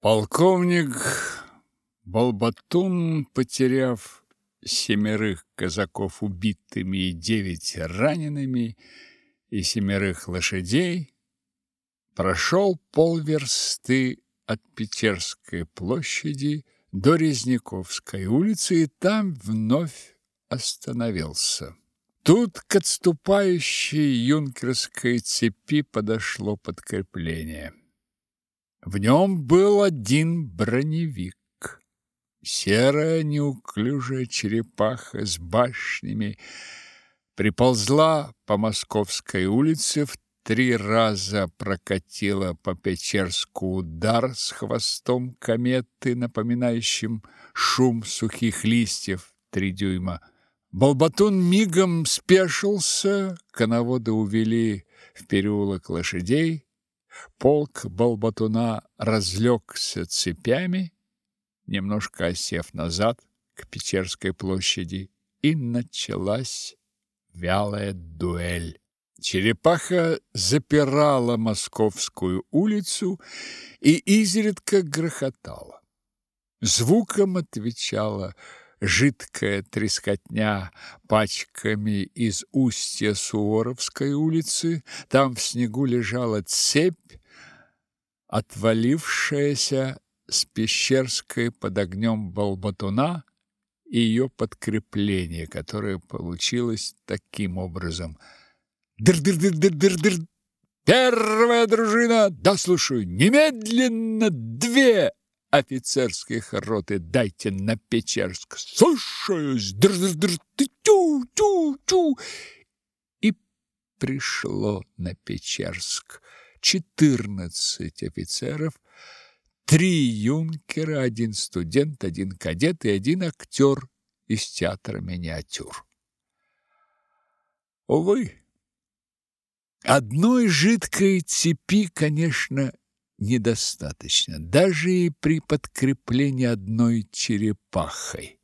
Полковник Балбатун, потеряв семерых казаков убитыми и девять ранеными, и семерых лошадей, прошел полверсты от Печерской площади до Резняковской улицы и там вновь остановился. Тут к отступающей юнкерской цепи подошло подкрепление. В нем был один броневик. Серая неуклюжая черепаха с башнями приползла по Московской улице, в три раза прокатила по Печерску удар с хвостом кометы, напоминающим шум сухих листьев три дюйма. Балбатун мигом спешился, коноводы увели в переулок лошадей, полк Балбатуна разлегся цепями, немножко осев назад к Печерской площади, и началась вялая дуэль. Черепаха запирала Московскую улицу и изредка грохотала. Звуком отвечала жидкая трескотня пачками из устья Суворовской улицы. Там в снегу лежала цепь, отвалившаяся с Пещерской под огнем Балбатуна и ее подкрепление, которое получилось таким образом. Дыр-дыр-дыр-дыр-дыр-дыр! Первая дружина! Да, слушаю, немедленно две офицерских роты дайте на Печерск. Слушаюсь! Дыр-дыр-дыр! Тю-тю-тю! И пришло на Печерск четырнадцать офицеров, три юнкера, один студент, один кадет и один актер из театра миниатюр. Увы, одной жидкой цепи, конечно, недостаточно, даже и при подкреплении одной черепахой.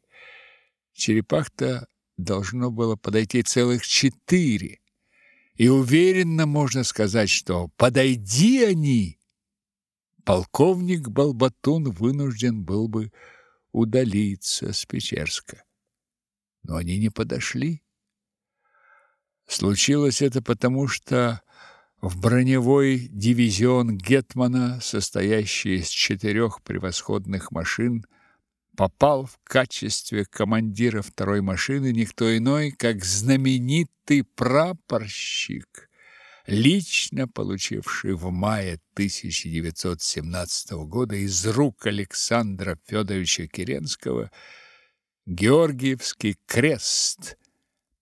Черепах-то должно было подойти целых четыре, и уверенно можно сказать, что подойди они, полковник Балбатун вынужден был бы удалиться с Печерска. Но они не подошли. Случилось это потому, что в броневой дивизион Гетмана, состоящий из четырех превосходных машин, попал в качестве командира второй машины никто иной, как знаменитый прапорщик лично получивший в мае 1917 года из рук Александра Федоровича Керенского Георгиевский крест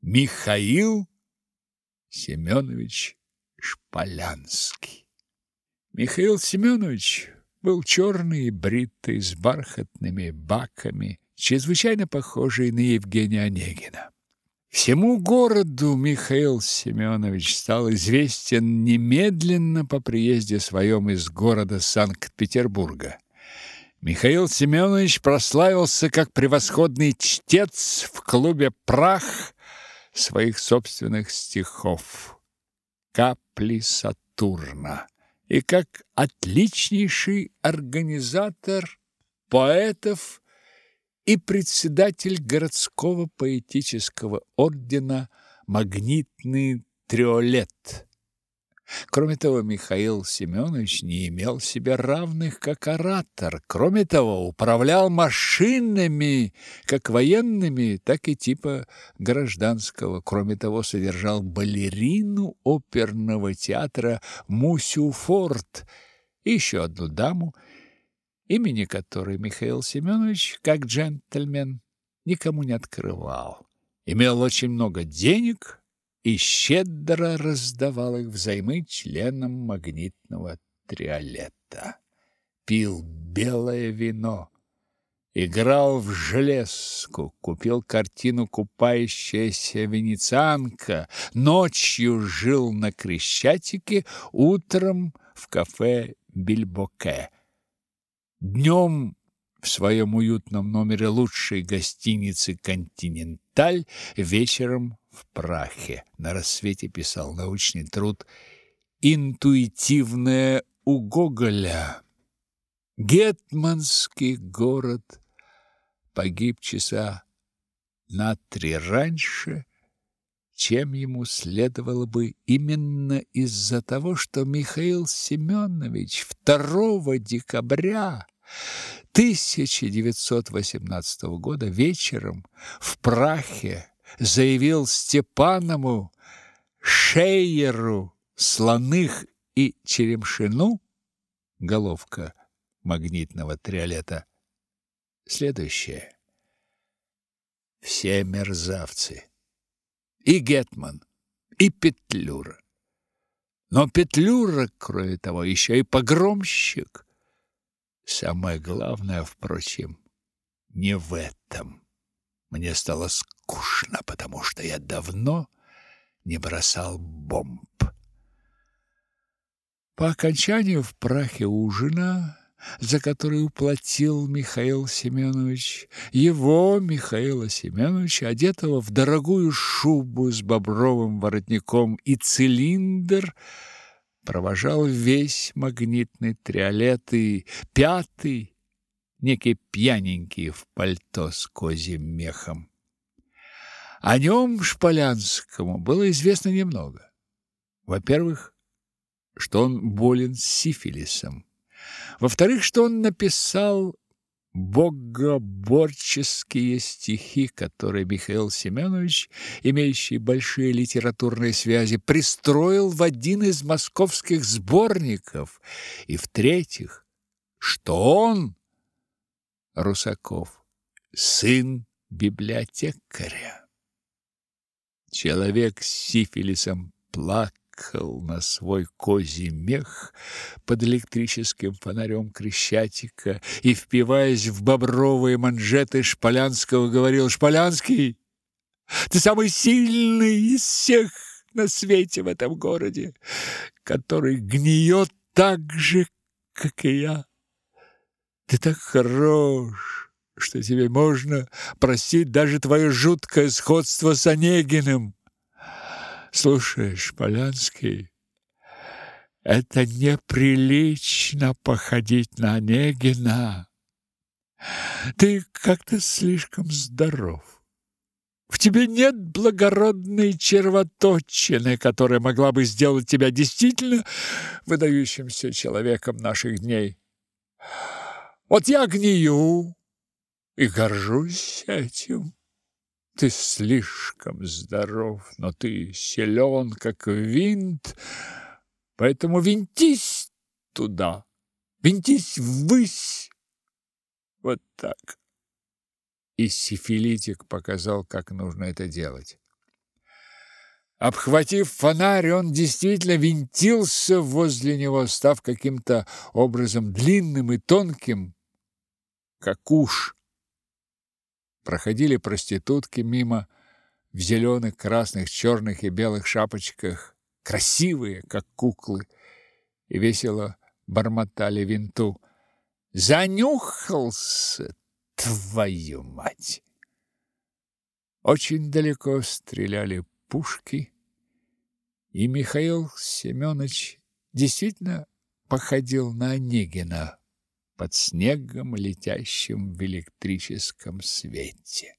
Михаил Семенович Шполянский. Михаил Семенович был черный и бритый, с бархатными баками, чрезвычайно похожий на Евгения Онегина. Всему городу Михаил Семенович стал известен немедленно по приезде своем из города Санкт-Петербурга. Михаил Семенович прославился как превосходный чтец в клубе «Прах» своих собственных стихов «Капли Сатурна» и как отличнейший организатор поэтов и председатель городского поэтического ордена «Магнитный триолет». Кроме того, Михаил Семенович не имел себе равных как оратор. Кроме того, управлял машинами, как военными, так и типа гражданского. Кроме того, содержал балерину оперного театра Мусю Форт и еще одну даму, имени которой Михаил Семенович, как джентльмен, никому не открывал. Имел очень много денег и щедро раздавал их взаймы членам магнитного триолета. Пил белое вино, играл в железку, купил картину «Купающаяся венецианка», ночью жил на Крещатике, утром в кафе «Бильбоке». Днем в своем уютном номере лучшей гостиницы «Континенталь», вечером в Прахе. На рассвете писал научный труд «Интуитивное у Гоголя». Гетманский город погиб часа на три раньше, чем ему следовало бы именно из-за того, что Михаил Семенович 2 декабря 1918 года вечером в Прахе заявил Степанову, Шейеру, Слоных и Черемшину, головка магнитного триолета, следующее. Все мерзавцы. И Гетман, и Петлюра. Но Петлюра, кроме того, еще и погромщик. Самое главное, впрочем, не в этом. Мне стало скучно, потому что я давно не бросал бомб. По окончанию в прахе ужина за который уплатил Михаил Семенович, его, Михаила Семеновича, одетого в дорогую шубу с бобровым воротником и цилиндр, провожал весь магнитный триолет и пятый, некий пьяненький в пальто с козьим мехом. О нем Шполянскому было известно немного. Во-первых, что он болен сифилисом, во-вторых, что он написал богоборческие стихи, которые Михаил Семенович, имеющий большие литературные связи, пристроил в один из московских сборников. И в-третьих, что он, Русаков, сын библиотекаря. Человек с сифилисом плакал на свой козий мех под электрическим фонарем Крещатика и, впиваясь в бобровые манжеты Шполянского, говорил «Шполянский, ты самый сильный из всех на свете в этом городе, который гниет так же, как и я. Ты так хорош, что тебе можно простить даже твое жуткое сходство с Онегиным. Слушаешь, Полянский, это неприлично походить на Онегина. Ты как-то слишком здоров. В тебе нет благородной червоточины, которая могла бы сделать тебя действительно выдающимся человеком наших дней. Вот я гнию и горжусь этим. Ты слишком здоров, но ты силен, как винт, поэтому винтись туда, винтись ввысь. Вот так. И сифилитик показал, как нужно это делать. Обхватив фонарь, он действительно винтился возле него, став каким-то образом длинным и тонким, как уж. Проходили проститутки мимо в зеленых, красных, черных и белых шапочках, красивые, как куклы, и весело бормотали винту. Занюхался, твою мать! Очень далеко стреляли пушки, и Михаил Семенович действительно походил на Онегина под снегом, летящим в электрическом свете.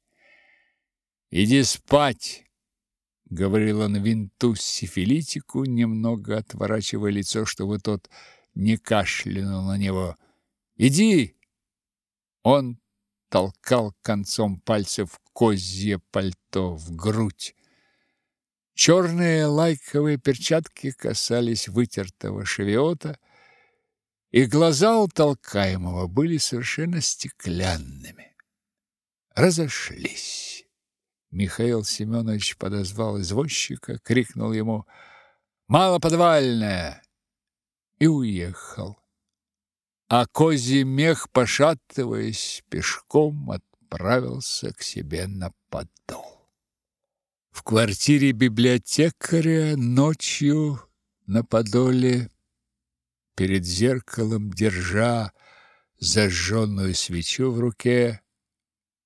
«Иди спать!» — говорил он винту сифилитику, немного отворачивая лицо, чтобы тот не кашлянул на него. «Иди!» Он толкал концом пальцев козье пальто в грудь. Черные лайковые перчатки касались вытертого шевиота — и глаза у толкаемого были совершенно стеклянными. Разошлись. Михаил Семенович подозвал извозчика, крикнул ему «Мало подвальная!» и уехал. А козий мех, пошатываясь, пешком отправился к себе на подол. В квартире библиотекаря ночью на подоле перед зеркалом, держа зажженную свечу в руке,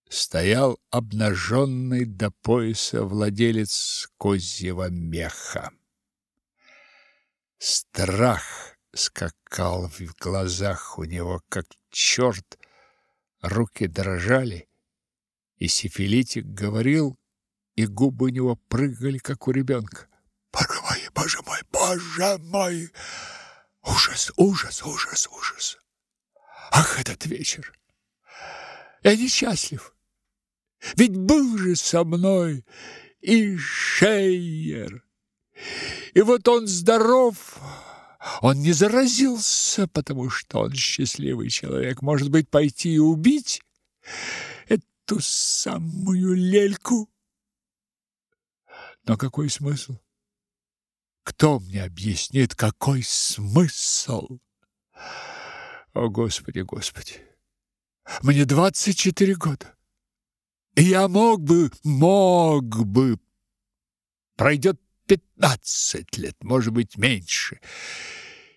стоял обнаженный до пояса владелец козьего меха. Страх скакал в глазах у него, как черт, руки дрожали, и сифилитик говорил, и губы у него прыгали, как у ребенка. «Боже мой, боже мой, боже мой! Ужас, ужас, ужас, ужас! Ах, этот вечер! Я несчастлив! Ведь был же со мной и Шейер! И вот он здоров!» Он не заразился, потому что он счастливый человек. Может быть, пойти и убить эту самую лельку? Но какой смысл? Кто мне объяснит, какой смысл? О, Господи, Господи! Мне двадцать четыре года. И я мог бы, мог бы. Пройдет пятнадцать лет, может быть, меньше.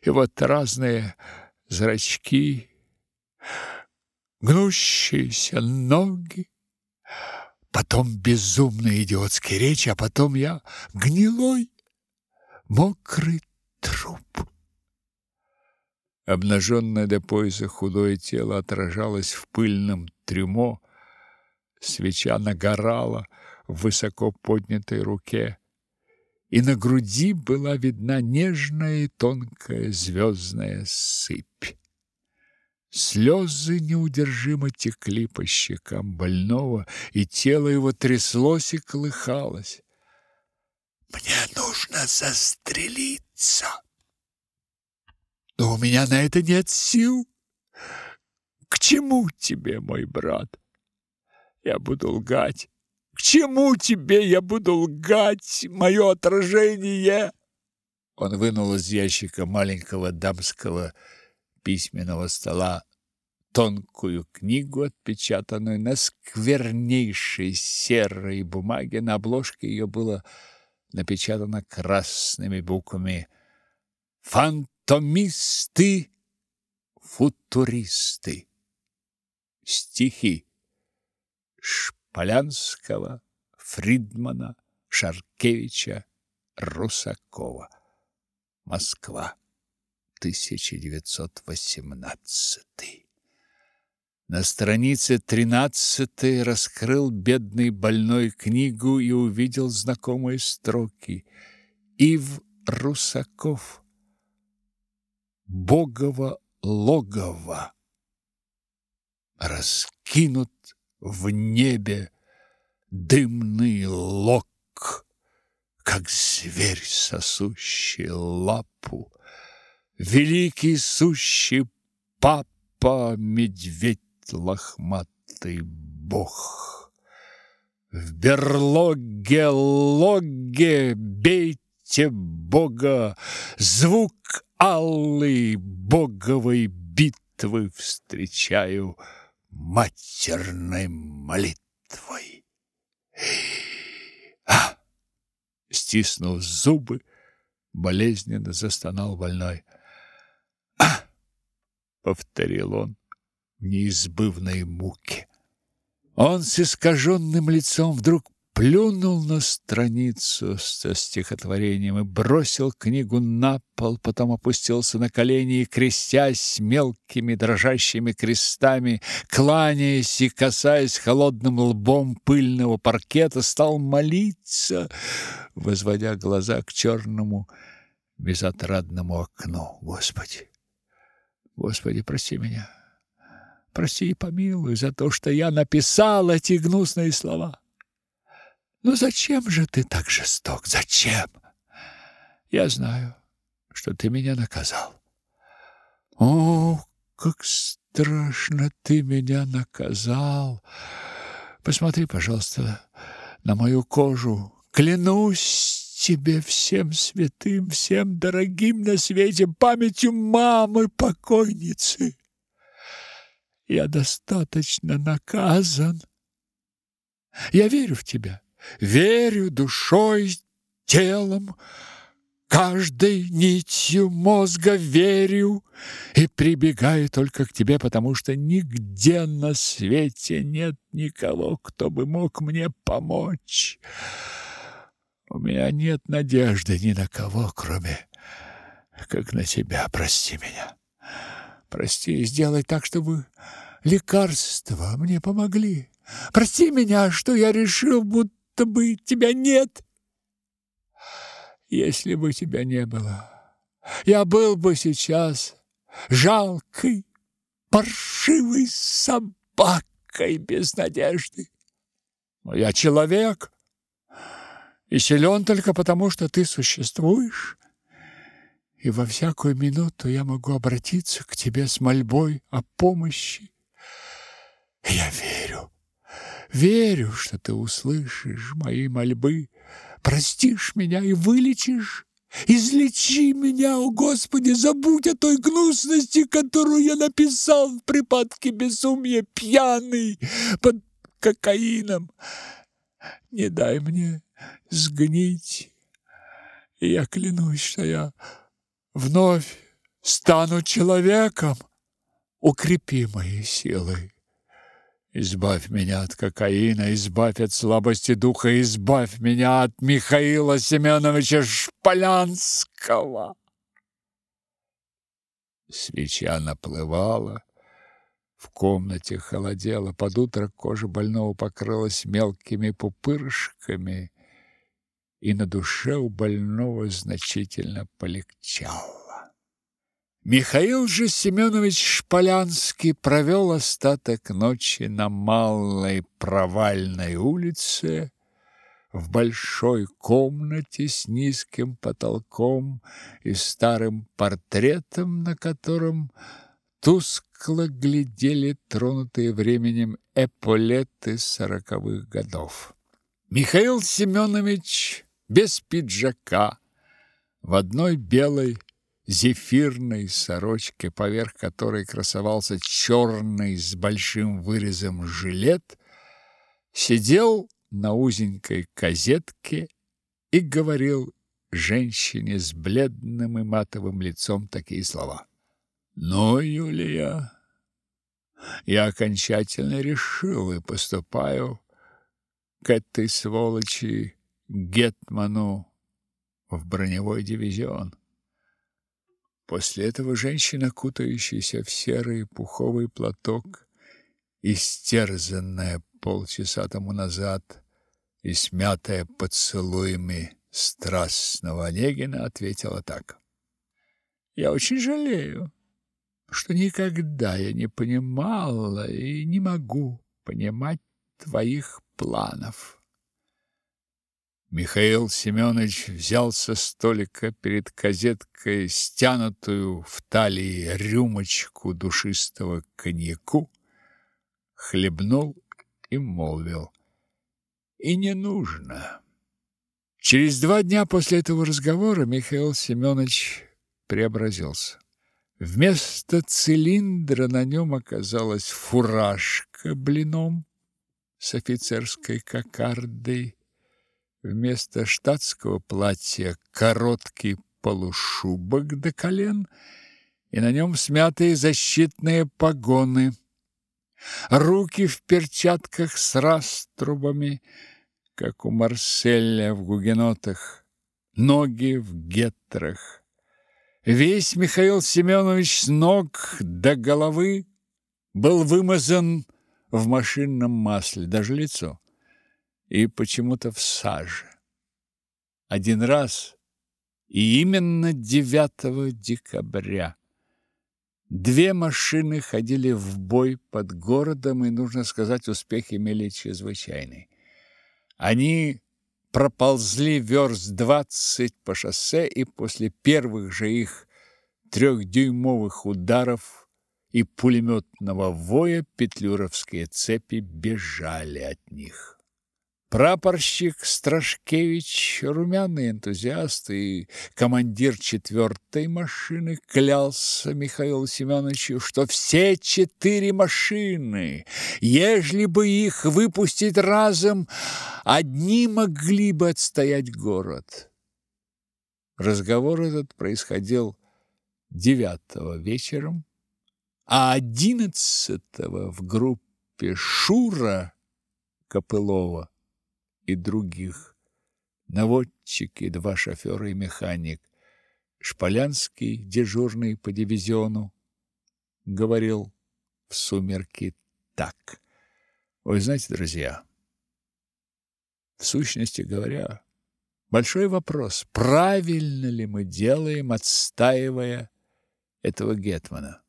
И вот разные зрачки, гнущиеся ноги, потом безумные идиотские речи, а потом я гнилой, мокрый труп. Обнаженное до пояса худое тело отражалось в пыльном трюмо, свеча нагорала в высоко поднятой руке и на груди была видна нежная и тонкая звездная сыпь. Слезы неудержимо текли по щекам больного, и тело его тряслось и колыхалось. «Мне нужно застрелиться!» «Но у меня на это нет сил!» «К чему тебе, мой брат? Я буду лгать!» К чему тебе я буду лгать, мое отражение? Он вынул из ящика маленького дамского письменного стола тонкую книгу, отпечатанную на сквернейшей серой бумаге. На обложке ее было напечатано красными буквами «Фантомисты, футуристы». Стихи. Полянского, Фридмана, Шаркевича, Русакова. Москва, 1918. На странице 13 раскрыл бедный больной книгу и увидел знакомые строки. Ив Русаков. Богово логово. Раскинут в небе дымный лог, как зверь, сосущий лапу, великий сущий папа, медведь лохматый бог. В берлоге логе бейте бога, звук алый боговой битвы встречаю — матерной молитвой. А! Стиснув зубы, болезненно застонал больной. А! повторил он неизбывной муке. Он с искаженным лицом вдруг плюнул на страницу со стихотворением и бросил книгу на пол, потом опустился на колени и, крестясь мелкими дрожащими крестами, кланяясь и касаясь холодным лбом пыльного паркета, стал молиться, возводя глаза к черному безотрадному окну. Господи, Господи, прости меня, прости и помилуй за то, что я написал эти гнусные слова. Но зачем же ты так жесток? Зачем? Я знаю, что ты меня наказал. О, как страшно ты меня наказал. Посмотри, пожалуйста, на мою кожу. Клянусь тебе всем святым, всем дорогим на свете памятью мамы покойницы. Я достаточно наказан. Я верю в тебя верю душой, телом, каждой нитью мозга верю и прибегаю только к тебе, потому что нигде на свете нет никого, кто бы мог мне помочь. У меня нет надежды ни на кого, кроме как на тебя. Прости меня. Прости сделай так, чтобы лекарства мне помогли. Прости меня, что я решил, будто бы тебя нет. Если бы тебя не было, я был бы сейчас жалкой, паршивой собакой без надежды. Но я человек и силен только потому, что ты существуешь. И во всякую минуту я могу обратиться к тебе с мольбой о помощи. Я верю, верю, что ты услышишь мои мольбы, простишь меня и вылечишь. Излечи меня, о Господи, забудь о той гнусности, которую я написал в припадке безумия, пьяный, под кокаином. Не дай мне сгнить, и я клянусь, что я вновь стану человеком. Укрепи мои силы. Избавь меня от кокаина, избавь от слабости духа, избавь меня от Михаила Семеновича Шполянского. Свеча наплывала, в комнате холодело, под утро кожа больного покрылась мелкими пупырышками, и на душе у больного значительно полегчало. Михаил же Семенович Шполянский провел остаток ночи на Малой Провальной улице, в большой комнате с низким потолком и старым портретом, на котором тускло глядели тронутые временем эполеты сороковых годов. Михаил Семенович без пиджака, в одной белой зефирной сорочке, поверх которой красовался черный с большим вырезом жилет, сидел на узенькой козетке и говорил женщине с бледным и матовым лицом такие слова. «Ну, Юлия, я окончательно решил и поступаю к этой сволочи Гетману в броневой дивизион. После этого женщина, кутающаяся в серый пуховый платок, истерзанная полчаса тому назад и смятая поцелуями страстного Онегина, ответила так. «Я очень жалею, что никогда я не понимала и не могу понимать твоих планов». Михаил Семенович взял со столика перед козеткой стянутую в талии рюмочку душистого коньяку, хлебнул и молвил. И не нужно. Через два дня после этого разговора Михаил Семенович преобразился. Вместо цилиндра на нем оказалась фуражка блином с офицерской кокардой, Вместо штатского платья короткий полушубок до колен, и на нем смятые защитные погоны. Руки в перчатках с раструбами, как у Марселя в гугенотах, ноги в геттрах. Весь Михаил Семенович с ног до головы был вымазан в машинном масле, даже лицо и почему-то в саже. Один раз, и именно 9 декабря, две машины ходили в бой под городом, и, нужно сказать, успех имели чрезвычайный. Они проползли верст двадцать по шоссе, и после первых же их трехдюймовых ударов и пулеметного воя петлюровские цепи бежали от них. Прапорщик Страшкевич, румяный энтузиаст и командир четвертой машины, клялся Михаилу Семеновичу, что все четыре машины, ежели бы их выпустить разом, одни могли бы отстоять город. Разговор этот происходил девятого вечером, а одиннадцатого в группе Шура Копылова и других, наводчик и два шофера и механик, Шполянский, дежурный по дивизиону, говорил в сумерки так. Вы знаете, друзья, в сущности говоря, большой вопрос, правильно ли мы делаем, отстаивая этого гетмана.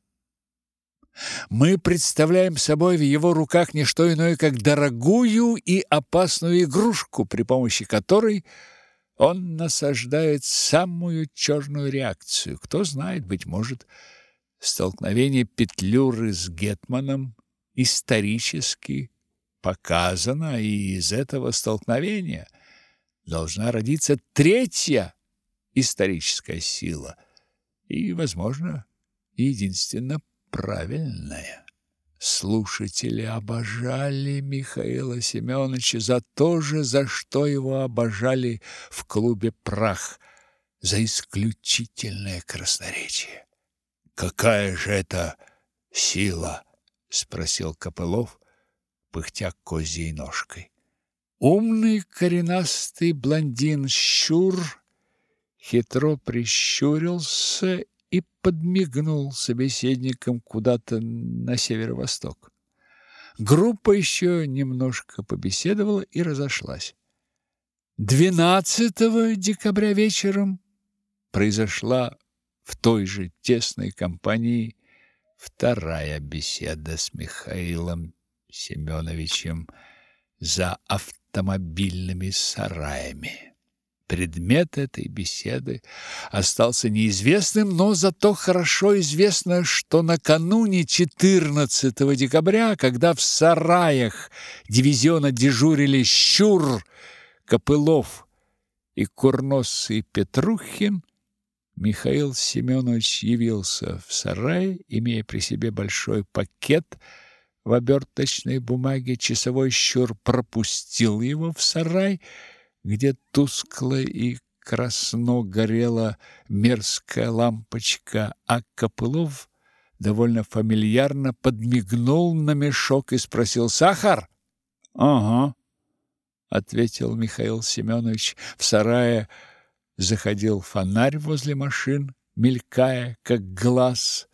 Мы представляем собой в его руках не что иное, как дорогую и опасную игрушку, при помощи которой он насаждает самую черную реакцию. Кто знает, быть может, столкновение Петлюры с Гетманом исторически показано, и из этого столкновения должна родиться третья историческая сила и, возможно, единственно правильная. Слушатели обожали Михаила Семеновича за то же, за что его обожали в клубе «Прах», за исключительное красноречие. «Какая же это сила?» — спросил Копылов, пыхтя козьей ножкой. Умный коренастый блондин Щур хитро прищурился и подмигнул собеседникам куда-то на северо-восток. Группа еще немножко побеседовала и разошлась. 12 декабря вечером произошла в той же тесной компании вторая беседа с Михаилом Семеновичем за автомобильными сараями. Предмет этой беседы остался неизвестным, но зато хорошо известно, что накануне 14 декабря, когда в сараях дивизиона дежурили Щур, Копылов и Курносый Петрухин, Михаил Семенович явился в сарай, имея при себе большой пакет в оберточной бумаге. Часовой Щур пропустил его в сарай, где тускло и красно горела мерзкая лампочка, а Копылов довольно фамильярно подмигнул на мешок и спросил «Сахар?» «Ага», — ответил Михаил Семенович. В сарае заходил фонарь возле машин, мелькая, как глаз,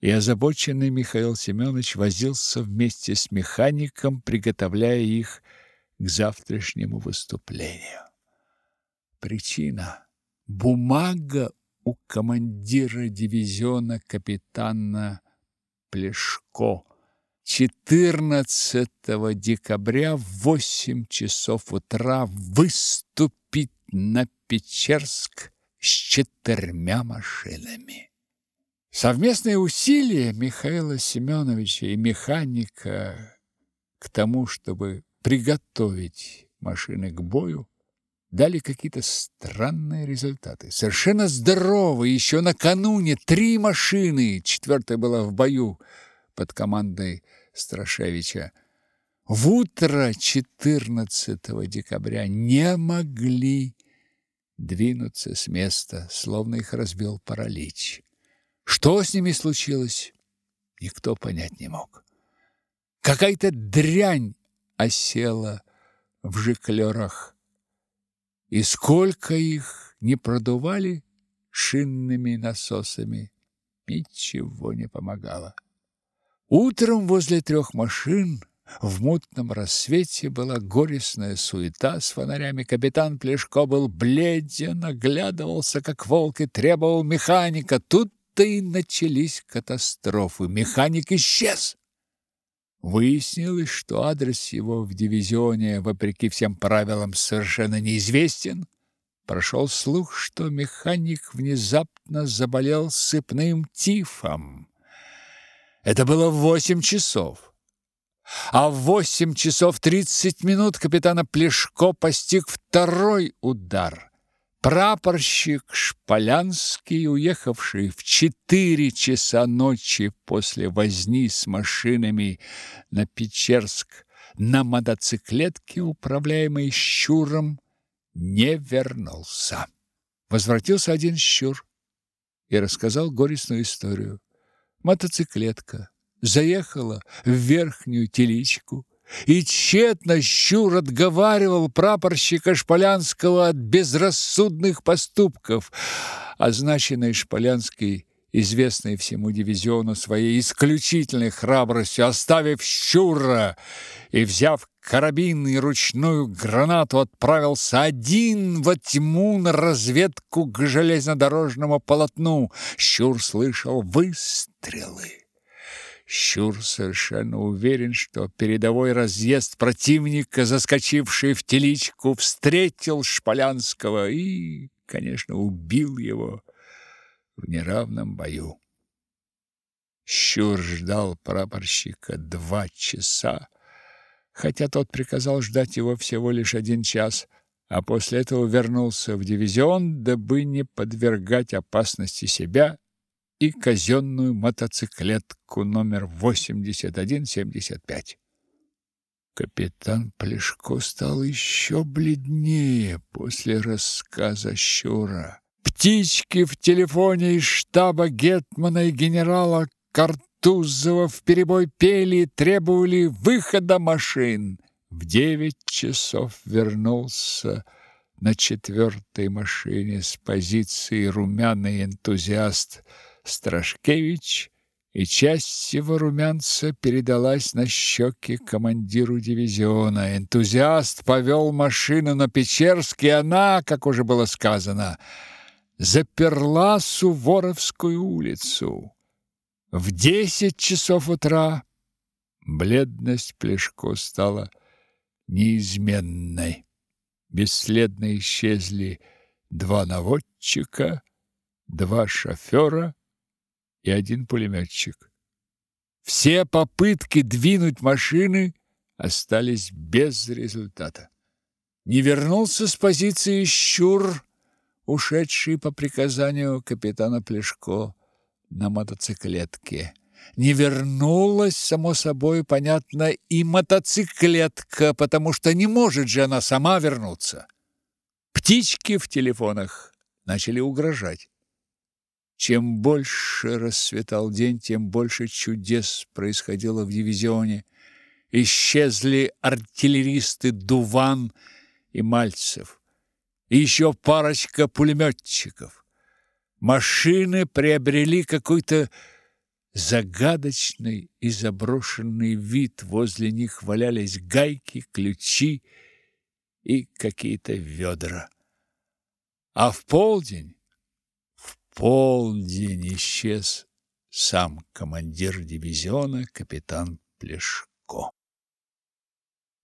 и озабоченный Михаил Семенович возился вместе с механиком, приготовляя их к завтрашнему выступлению. Причина – бумага у командира дивизиона капитана Плешко. 14 декабря в 8 часов утра выступить на Печерск с четырьмя машинами. Совместные усилия Михаила Семеновича и механика к тому, чтобы приготовить машины к бою, дали какие-то странные результаты. Совершенно здоровые, еще накануне три машины, четвертая была в бою под командой Страшевича, в утро 14 декабря не могли двинуться с места, словно их разбил паралич. Что с ними случилось, никто понять не мог. Какая-то дрянь осела в жиклерах. И сколько их не продували шинными насосами, ничего не помогало. Утром возле трех машин в мутном рассвете была горестная суета с фонарями. Капитан Плешко был бледен, оглядывался, как волк, и требовал механика. Тут-то и начались катастрофы. Механик исчез. Выяснилось, что адрес его в дивизионе, вопреки всем правилам, совершенно неизвестен. Прошел слух, что механик внезапно заболел сыпным тифом. Это было в восемь часов. А в восемь часов тридцать минут капитана Плешко постиг второй удар. Прапорщик Шполянский, уехавший в четыре часа ночи после возни с машинами на Печерск на мотоциклетке, управляемой Щуром, не вернулся. Возвратился один Щур и рассказал горестную историю. Мотоциклетка заехала в верхнюю теличку, И тщетно Щур отговаривал прапорщика Шполянского от безрассудных поступков. Означенный Шполянский известный всему дивизиону своей исключительной храбростью, оставив Щура и взяв карабин и ручную гранату, отправился один во тьму на разведку к железнодорожному полотну. Щур слышал выстрелы. Щур совершенно уверен, что передовой разъезд противника, заскочивший в теличку, встретил Шполянского и, конечно, убил его в неравном бою. Щур ждал прапорщика два часа, хотя тот приказал ждать его всего лишь один час, а после этого вернулся в дивизион, дабы не подвергать опасности себя и казенную мотоциклетку номер 8175. Капитан Плешко стал еще бледнее после рассказа Щура. Птички в телефоне из штаба Гетмана и генерала Картузова вперебой пели и требовали выхода машин. В девять часов вернулся на четвертой машине с позиции румяный энтузиаст Страшкевич, и часть его румянца передалась на щеки командиру дивизиона. Энтузиаст повел машину на Печерский, она, как уже было сказано, заперла Суворовскую улицу. В десять часов утра бледность Плешко стала неизменной. Бесследно исчезли два наводчика, два шофера и один пулеметчик. Все попытки двинуть машины остались без результата. Не вернулся с позиции Щур ушедший по приказанию капитана Плешко на мотоциклетке. Не вернулась, само собой, понятно, и мотоциклетка, потому что не может же она сама вернуться. Птички в телефонах начали угрожать. Чем больше расцветал день, тем больше чудес происходило в дивизионе. Исчезли артиллеристы Дуван и Мальцев и еще парочка пулеметчиков. Машины приобрели какой-то загадочный и заброшенный вид. Возле них валялись гайки, ключи и какие-то ведра. А в полдень, полдень исчез сам командир дивизиона капитан Плешко.